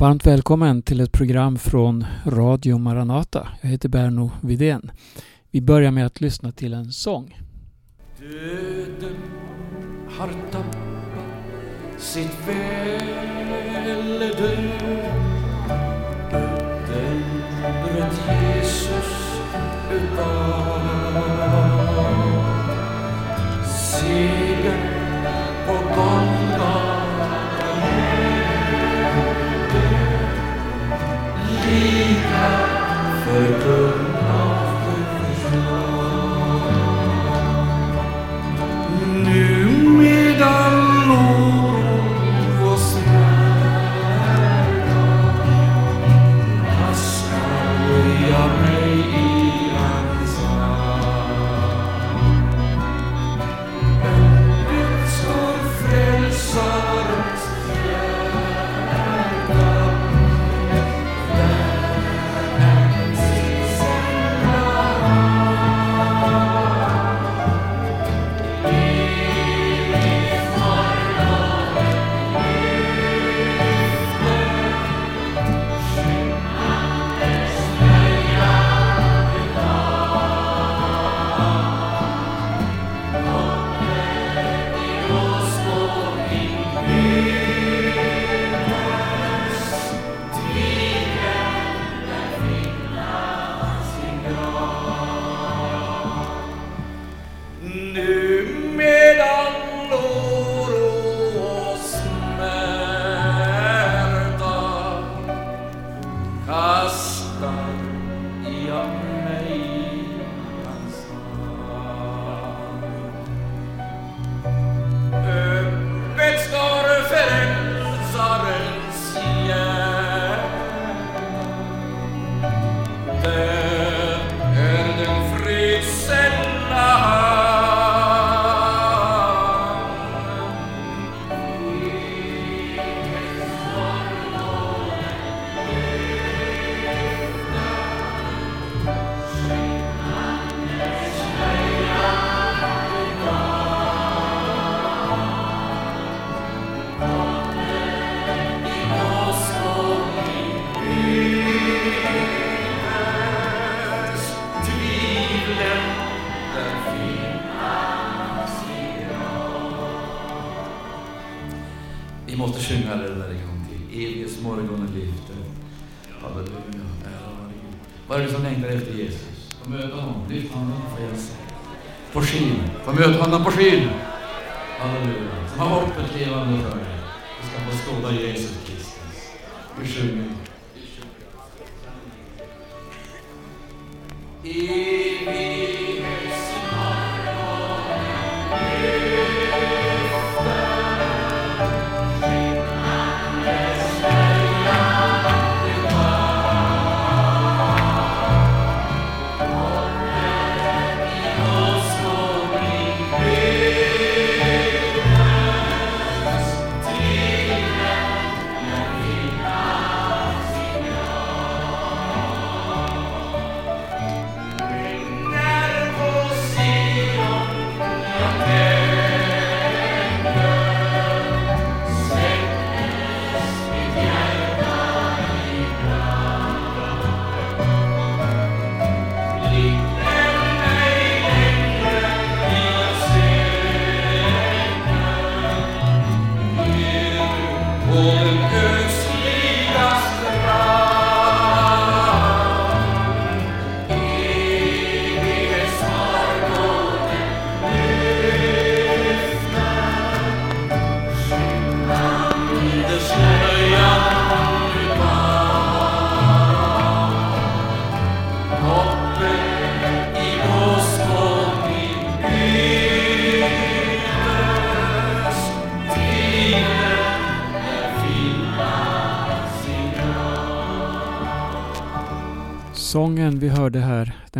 Varmt välkommen till ett program från Radio Maranata. Jag heter Berno Vidén. Vi börjar med att lyssna till en sång. Döden har tappat sitt välde Den bröt Jesus utav Seger för Det som längtar efter Jesus? Få möta honom, lyft honom. På skyn, få möta honom på skyn. Halleluja, som har hoppet levande för dig. Du ska få skåda Jesus Kristus. Vi sjunger. När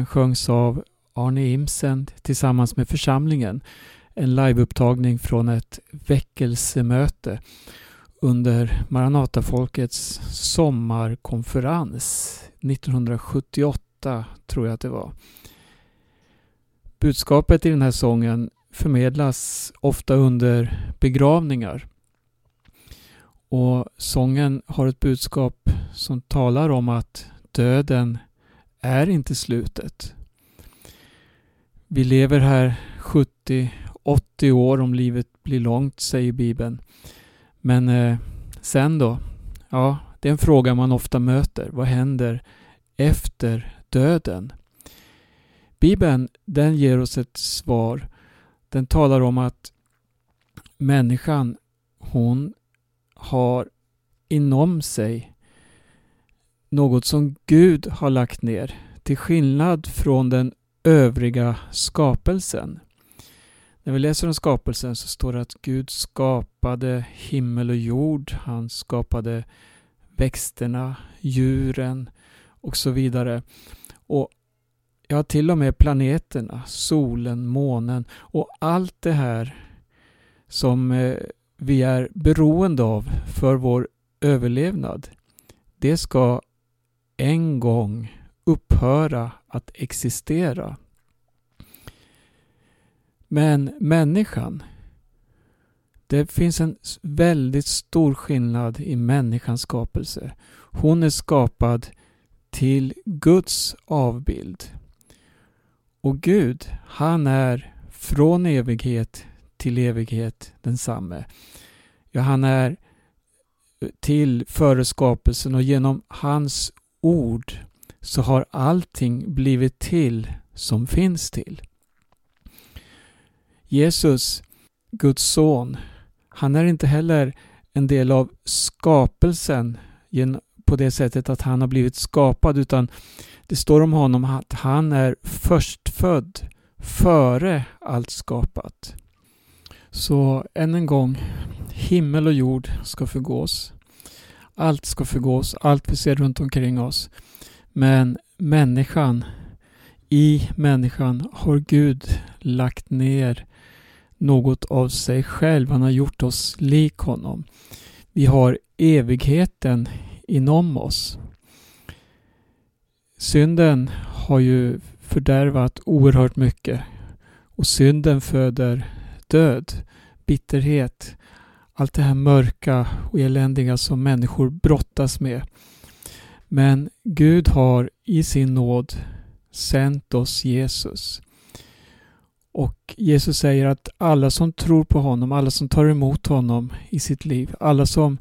sjöngs av Arne Imsen tillsammans med församlingen. En liveupptagning från ett väckelsemöte under Maranatafolkets sommarkonferens 1978 tror jag att det var. Budskapet i den här sången förmedlas ofta under begravningar. Och sången har ett budskap som talar om att döden är inte slutet. Vi lever här 70-80 år om livet blir långt, säger Bibeln. Men eh, sen då? Ja, det är en fråga man ofta möter. Vad händer efter döden? Bibeln, den ger oss ett svar. Den talar om att människan, hon har inom sig något som Gud har lagt ner. Till skillnad från den övriga skapelsen. När vi läser om skapelsen så står det att Gud skapade himmel och jord. Han skapade växterna, djuren och så vidare. Och ja, till och med planeterna, solen, månen och allt det här som eh, vi är beroende av för vår överlevnad. Det ska en gång upphöra att existera. Men människan, det finns en väldigt stor skillnad i människans skapelse. Hon är skapad till Guds avbild. Och Gud, han är från evighet till evighet densamme. Ja, han är eh, till före skapelsen och genom hans ord så har allting blivit till som finns till. Jesus, Guds son, han är inte heller en del av skapelsen på det sättet att han har blivit skapad utan det står om honom att han är förstfödd före allt skapat. Så än en gång, himmel och jord ska förgås. Allt ska förgås, allt vi ser runt omkring oss. Men människan, i människan har Gud lagt ner något av sig själv. Han har gjort oss lik honom. Vi har evigheten inom oss. Synden har ju fördärvat oerhört mycket och synden föder död, bitterhet, allt det här mörka och eländiga som människor brottas med. Men Gud har i sin nåd sänt oss Jesus. Och Jesus säger att alla som tror på honom, alla som tar emot honom i sitt liv, alla som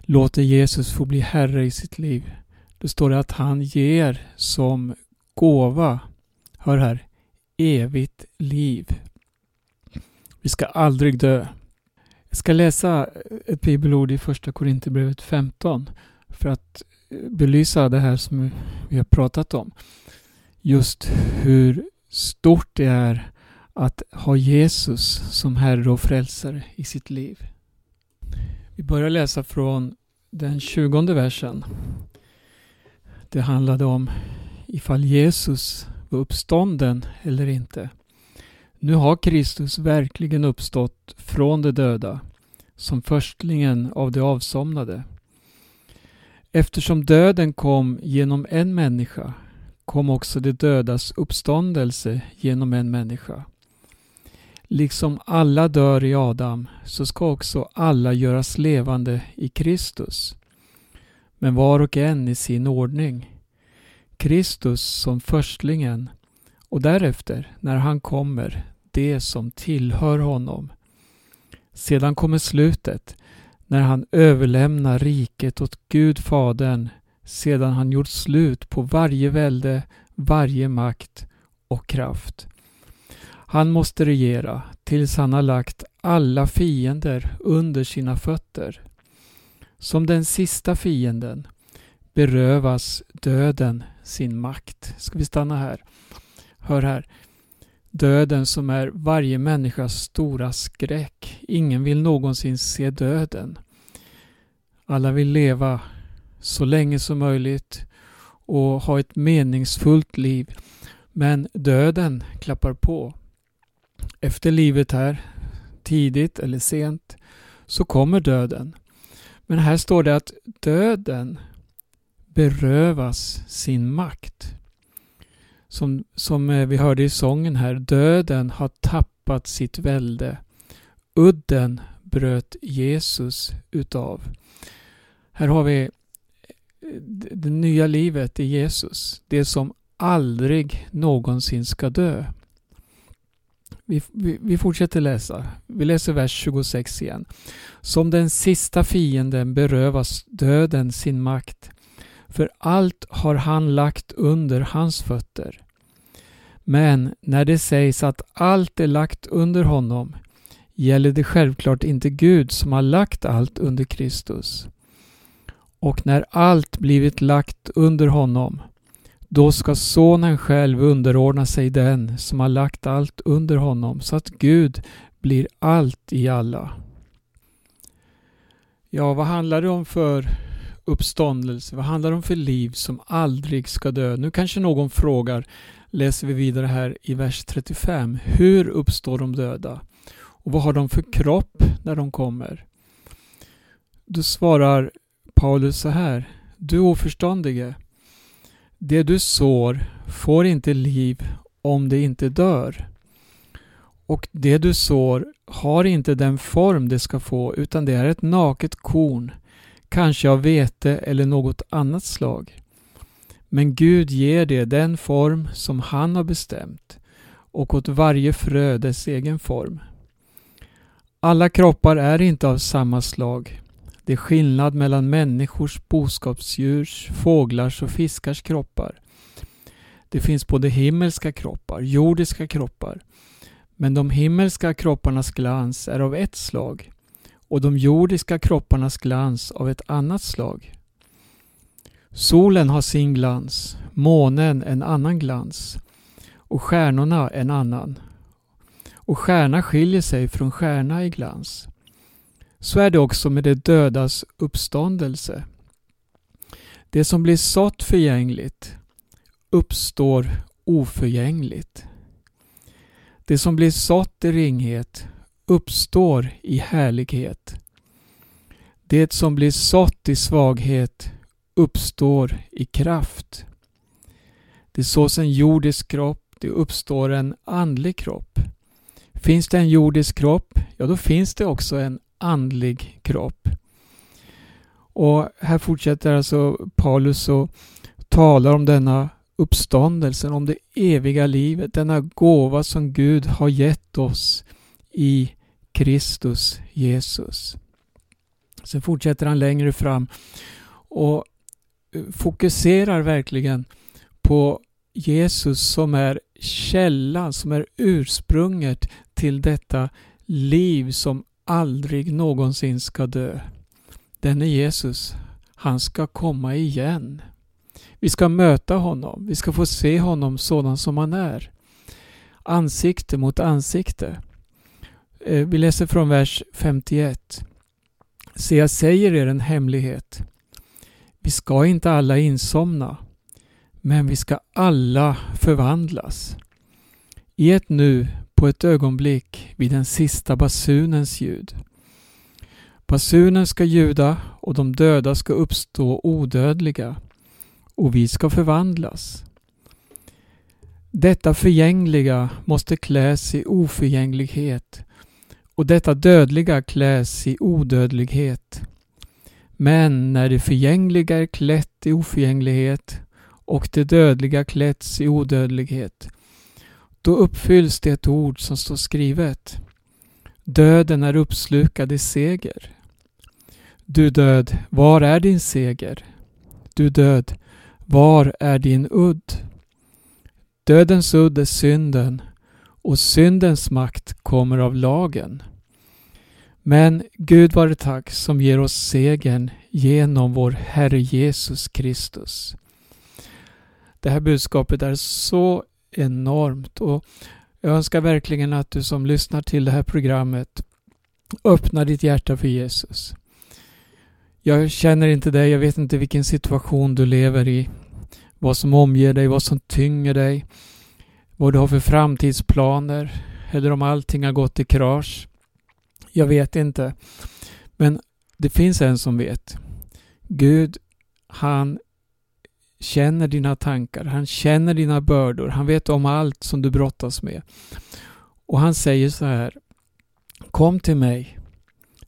låter Jesus få bli Herre i sitt liv. Då står det att han ger som gåva, hör här, evigt liv. Vi ska aldrig dö. Jag ska läsa eh, ett bibelord i första Korinthierbrevet 15 för att eh, belysa det här som vi har pratat om. Just hur stort det är att ha Jesus som Herre och Frälsare i sitt liv. Vi börjar läsa från den tjugonde versen. Det handlade om ifall Jesus var uppstånden eller inte. Nu har Kristus verkligen uppstått från de döda som förstlingen av de avsomnade. Eftersom döden kom genom en människa kom också de dödas uppståndelse genom en människa. Liksom alla dör i Adam så ska också alla göras levande i Kristus. Men var och en i sin ordning. Kristus som förstlingen och därefter, när han kommer, det som tillhör honom. Sedan kommer slutet, när han överlämnar riket åt Gud Fadern sedan han gjort slut på varje välde, varje makt och kraft. Han måste regera tills han har lagt alla fiender under sina fötter. Som den sista fienden berövas döden sin makt. Ska vi stanna här? Hör här. Döden som är varje människas stora skräck. Ingen vill någonsin se döden. Alla vill leva så länge som möjligt och ha ett meningsfullt liv. Men döden klappar på. Efter livet här, tidigt eller sent, så kommer döden. Men här står det att döden berövas sin makt. Som, som eh, vi hörde i sången här, döden har tappat sitt välde. Udden bröt Jesus utav. Här har vi eh, det nya livet i Jesus. Det som aldrig någonsin ska dö. Vi, vi, vi, fortsätter läsa. Vi läser vers 26 igen. Som den sista fienden berövas döden sin makt. För allt har han lagt under hans fötter. Men när det sägs att allt är lagt under honom gäller det självklart inte Gud som har lagt allt under Kristus. Och när allt blivit lagt under honom då ska sonen själv underordna sig den som har lagt allt under honom så att Gud blir allt i alla. Ja, vad handlar det om för uppståndelse? Vad handlar det om för liv som aldrig ska dö? Nu kanske någon frågar, läser vi vidare här i vers 35. Hur uppstår de döda? Och vad har de för kropp när de kommer? Då svarar Paulus så här. Du oförståndige, det du sår får inte liv om det inte dör. Och det du sår har inte den form det ska få utan det är ett naket korn, kanske av vete eller något annat slag. Men Gud ger det den form som han har bestämt och åt varje frö dess egen form. Alla kroppar är inte av samma slag. Det är skillnad mellan människors, boskapsdjurs, fåglars och fiskars kroppar. Det finns både himmelska kroppar, jordiska kroppar. Men de himmelska kropparnas glans är av ett slag och de jordiska kropparnas glans av ett annat slag. Solen har sin glans, månen en annan glans och stjärnorna en annan. Och stjärna skiljer sig från stjärna i glans. Så är det också med de dödas uppståndelse. Det som blir sått förgängligt uppstår oförgängligt. Det som blir sått i ringhet uppstår i härlighet. Det som blir sått i svaghet uppstår i kraft. Det sås en jordisk kropp, det uppstår en andlig kropp. Finns det en jordisk kropp, ja då finns det också en andlig kropp. Och här fortsätter alltså Paulus och talar om denna uppståndelsen, om det eviga livet, denna gåva som Gud har gett oss i Kristus Jesus. Sen fortsätter han längre fram och eh, fokuserar verkligen på Jesus som är källan, som är ursprunget till detta liv som aldrig någonsin ska dö. Denne Jesus, han ska komma igen. Vi ska möta honom. Vi ska få se honom sådan som han är. Ansikte mot ansikte. Eh, vi läser från vers 51. Se, jag säger er en hemlighet. Vi ska inte alla insomna, men vi ska alla förvandlas. I ett nu, på ett ögonblick, vid den sista basunens ljud. Basunen ska ljuda och de döda ska uppstå odödliga och vi ska förvandlas. Detta förgängliga måste kläs i oförgänglighet och detta dödliga kläs i odödlighet. Men när det förgängliga är klätt i oförgänglighet och det dödliga klätts i odödlighet, då uppfylls det ord som står skrivet. Döden är uppslukad i seger. Du död, var är din seger? Du död, var är din udd? Dödens udd är synden och syndens makt kommer av lagen. Men Gud vare tack som ger oss segern genom vår Herre Jesus Kristus. Det här budskapet är så enormt och jag önskar verkligen att du som lyssnar till det här programmet öppnar ditt hjärta för Jesus. Jag känner inte dig, jag vet inte vilken situation du lever i. Vad som omger dig, vad som tynger dig. Vad du har för framtidsplaner. Eller om allting har gått i krasch. Jag vet inte. Men det finns en som vet. Gud, han känner dina tankar. Han känner dina bördor. Han vet om allt som du brottas med. Och han säger så här. Kom till mig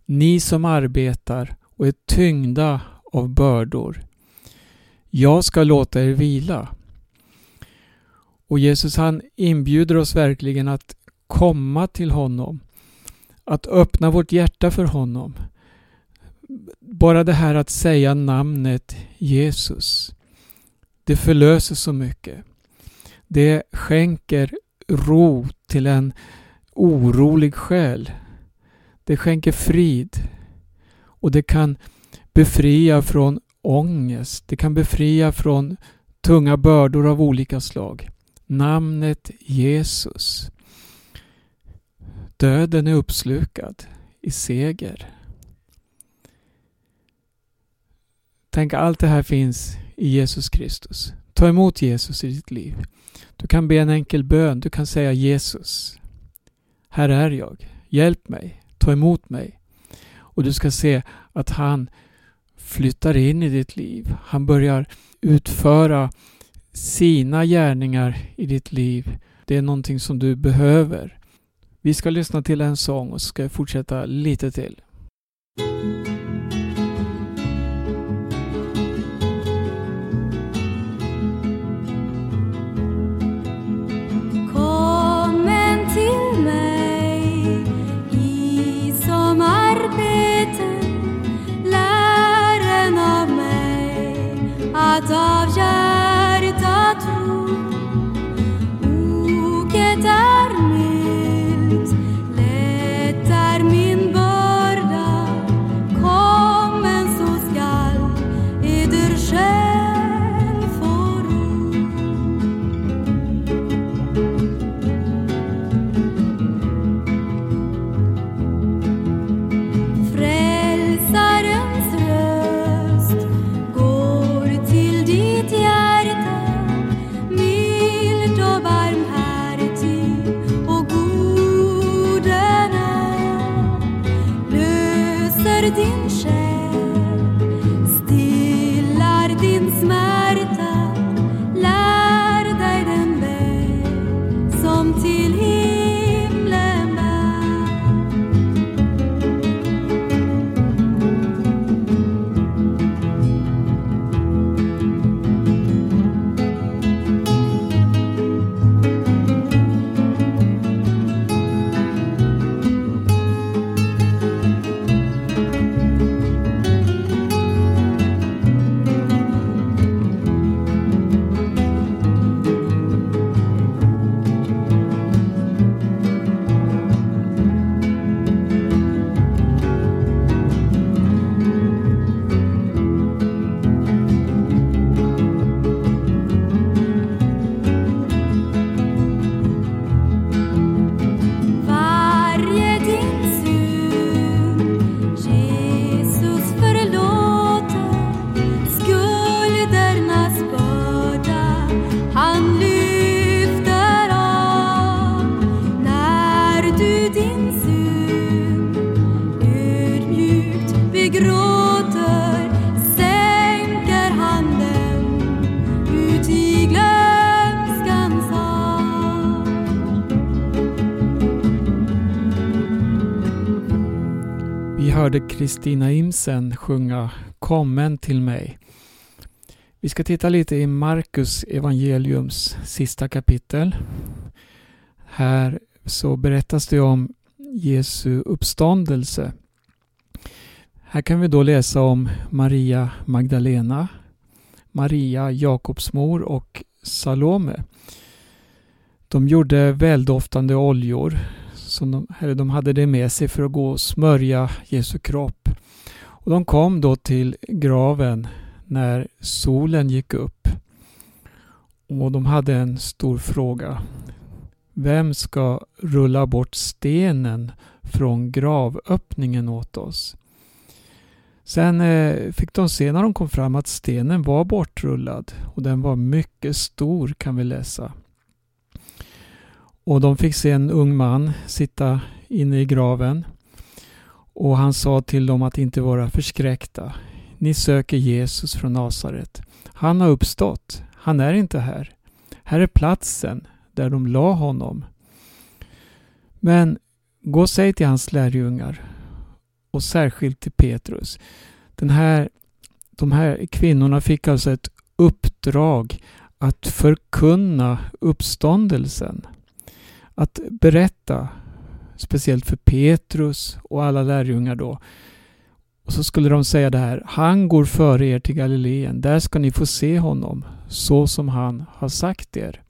ni som arbetar och är tyngda av bördor. Jag ska låta er vila. Och Jesus han inbjuder oss verkligen att komma till honom. Att öppna vårt hjärta för honom. Bara det här att säga namnet Jesus. Det förlöser så mycket. Det skänker ro till en orolig själ. Det skänker frid. Och det kan befria från ångest. Det kan befria från tunga bördor av olika slag. Namnet Jesus. Döden är uppslukad i seger. Tänk allt det här finns i Jesus Kristus. Ta emot Jesus i ditt liv. Du kan be en enkel bön. Du kan säga Jesus. Här är jag. Hjälp mig. Ta emot mig. Och du ska se att han flyttar in i ditt liv. Han börjar utföra sina gärningar i ditt liv. Det är någonting som du behöver. Vi ska lyssna till en sång och så ska jag fortsätta lite till. Hörde Kristina Imsen sjunga Kommen till mig. Vi ska titta lite i Markus evangeliums sista kapitel. Här så berättas det om Jesu uppståndelse. Här kan vi då läsa om Maria Magdalena, Maria Jakobs mor och Salome. De gjorde väldoftande oljor som de, eller de hade det med sig för att gå och smörja Jesu kropp. Och de kom då till graven när solen gick upp. Och de hade en stor fråga. Vem ska rulla bort stenen från gravöppningen åt oss? Sen eh, fick de se när de kom fram att stenen var bortrullad och den var mycket stor kan vi läsa. Och de fick se en ung man sitta inne i graven. Och han sa till dem att inte vara förskräckta. Ni söker Jesus från Nasaret. Han har uppstått. Han är inte här. Här är platsen där de la honom. Men gå och säg till hans lärjungar och särskilt till Petrus. Den här, de här kvinnorna fick alltså ett uppdrag att förkunna uppståndelsen. Att berätta, speciellt för Petrus och alla lärjungar då. Och så skulle de säga det här, han går före er till Galileen, där ska ni få se honom, så som han har sagt er.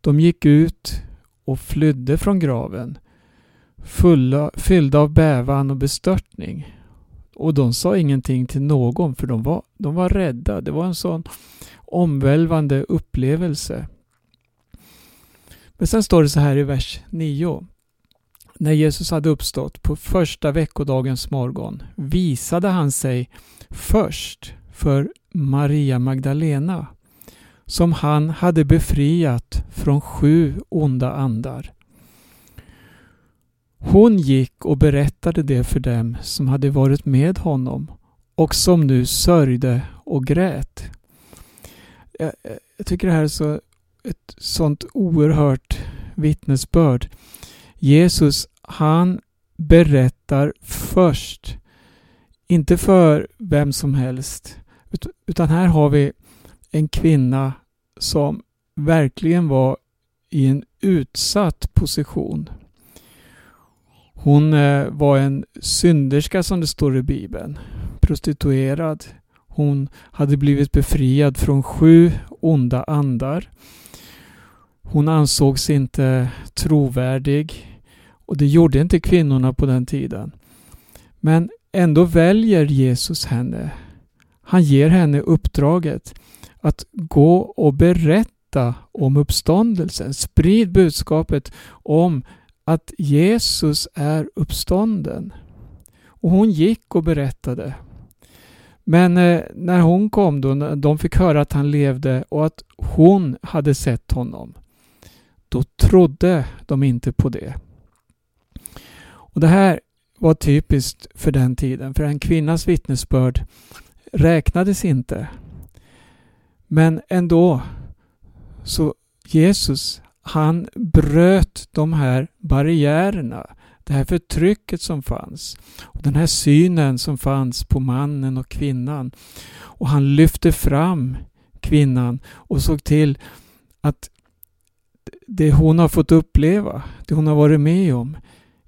De gick ut och flydde från graven, fulla, fyllda av bävan och bestörtning. Och de sa ingenting till någon för de var, de var rädda. Det var en sån omvälvande upplevelse. Men sen står det så här i vers 9. När Jesus hade uppstått på första veckodagens morgon visade han sig först för Maria Magdalena som han hade befriat från sju onda andar. Hon gick och berättade det för dem som hade varit med honom och som nu sörjde och grät. Jag, jag tycker det här är så, ett sånt oerhört vittnesbörd. Jesus, han berättar först. Inte för vem som helst. Utan här har vi en kvinna som verkligen var i en utsatt position. Hon eh, var en synderska som det står i Bibeln. Prostituerad. Hon hade blivit befriad från sju onda andar. Hon ansågs inte trovärdig och det gjorde inte kvinnorna på den tiden. Men ändå väljer Jesus henne. Han ger henne uppdraget att gå och berätta om uppståndelsen. Sprid budskapet om att Jesus är uppstånden. Och hon gick och berättade. Men eh, när hon kom då, de fick höra att han levde och att hon hade sett honom, då trodde de inte på det. Och Det här var typiskt för den tiden, för en kvinnas vittnesbörd räknades inte. Men ändå, så Jesus, han bröt de här barriärerna, det här förtrycket som fanns. Och den här synen som fanns på mannen och kvinnan. Och han lyfte fram kvinnan och såg till att det hon har fått uppleva, det hon har varit med om,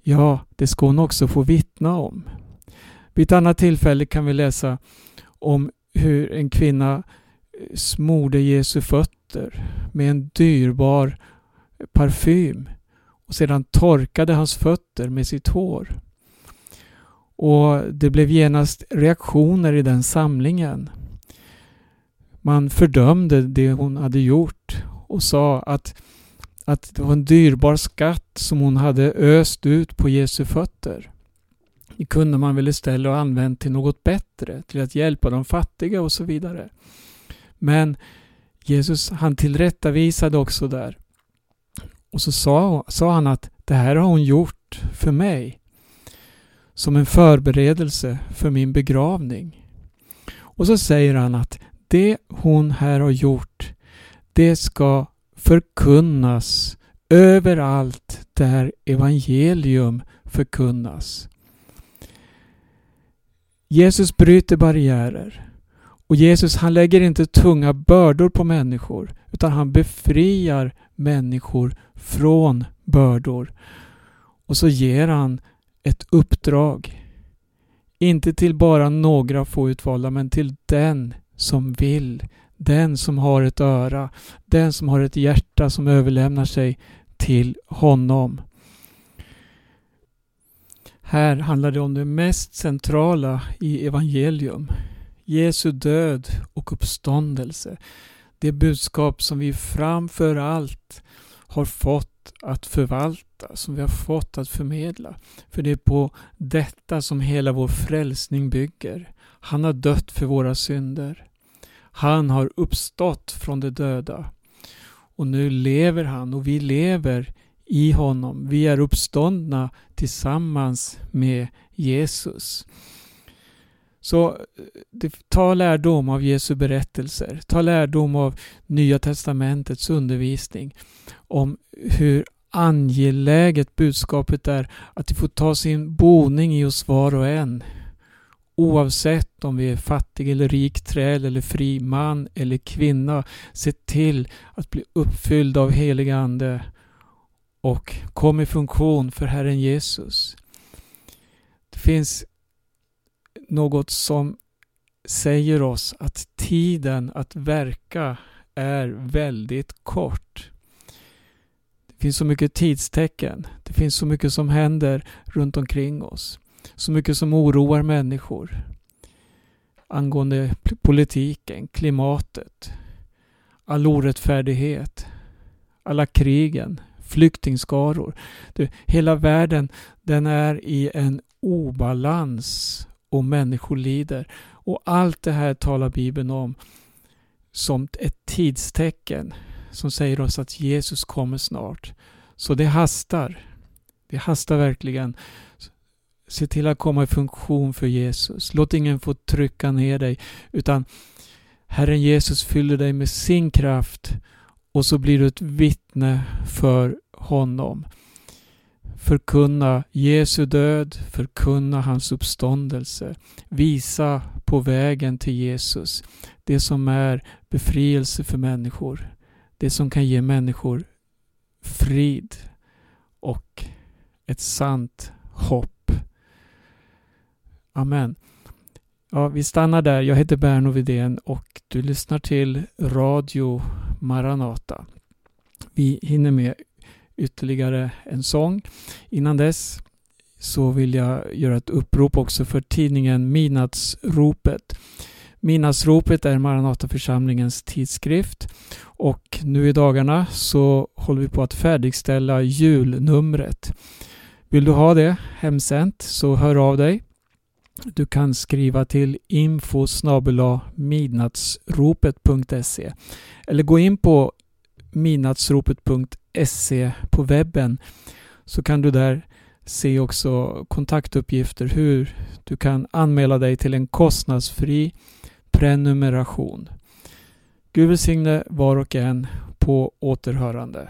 ja, det ska hon också få vittna om. Vid ett annat tillfälle kan vi läsa om hur en kvinna eh, smorde Jesu fötter med en dyrbar parfym och sedan torkade hans fötter med sitt hår. Och det blev genast reaktioner i den samlingen. Man fördömde det hon hade gjort och sa att, att det var en dyrbar skatt som hon hade öst ut på Jesu fötter. Det kunde man väl istället ha använt till något bättre, till att hjälpa de fattiga och så vidare. Men Jesus han tillrättavisade också där. Och så sa, sa han att det här har hon gjort för mig. Som en förberedelse för min begravning. Och så säger han att det hon här har gjort, det ska förkunnas överallt där evangelium förkunnas. Jesus bryter barriärer. Och Jesus han lägger inte tunga bördor på människor utan han befriar människor från bördor. Och så ger han ett uppdrag. Inte till bara några få utvalda men till den som vill. Den som har ett öra. Den som har ett hjärta som överlämnar sig till honom. Här handlar det om det mest centrala i evangelium. Jesu död och uppståndelse. Det budskap som vi framför allt har fått att förvalta, som vi har fått att förmedla. För det är på detta som hela vår frälsning bygger. Han har dött för våra synder. Han har uppstått från de döda. Och nu lever han och vi lever i honom. Vi är uppståndna tillsammans med Jesus. Så eh, ta lärdom av Jesu berättelser. Ta lärdom av Nya Testamentets undervisning om hur angeläget budskapet är att det får ta sin boning i oss var och en. Oavsett om vi är fattig eller rik träl eller fri man eller kvinna. Se till att bli uppfylld av helig Ande och kom i funktion för Herren Jesus. Det finns något som säger oss att tiden att verka är väldigt kort. Det finns så mycket tidstecken. Det finns så mycket som händer runt omkring oss. Så mycket som oroar människor. Angående politiken, klimatet, all orättfärdighet, alla krigen, flyktingskaror. hela världen den är i en obalans och människor lider. Och allt det här talar Bibeln om som ett tidstecken som säger oss att Jesus kommer snart. Så det hastar. Det hastar verkligen. Se till att komma i funktion för Jesus. Låt ingen få trycka ner dig utan Herren Jesus fyller dig med sin kraft och så blir du ett vittne för honom. Förkunna Jesu död, förkunna hans uppståndelse. Visa på vägen till Jesus. Det som är befrielse för människor. Det som kan ge människor frid och ett sant hopp. Amen. Ja, vi stannar där. Jag heter Berno Vidén och du lyssnar till Radio Maranata. Vi hinner med ytterligare en sång. Innan dess så vill jag göra ett upprop också för tidningen Midnattsropet. Midnattsropet är Maranataförsamlingens tidskrift och nu i dagarna så håller vi på att färdigställa julnumret. Vill du ha det hemsänt så hör av dig. Du kan skriva till info midnattsropet.se eller gå in på midnattsropet.se på webben så kan du där se också kontaktuppgifter hur du kan anmäla dig till en kostnadsfri prenumeration. Gud välsigne var och en på återhörande.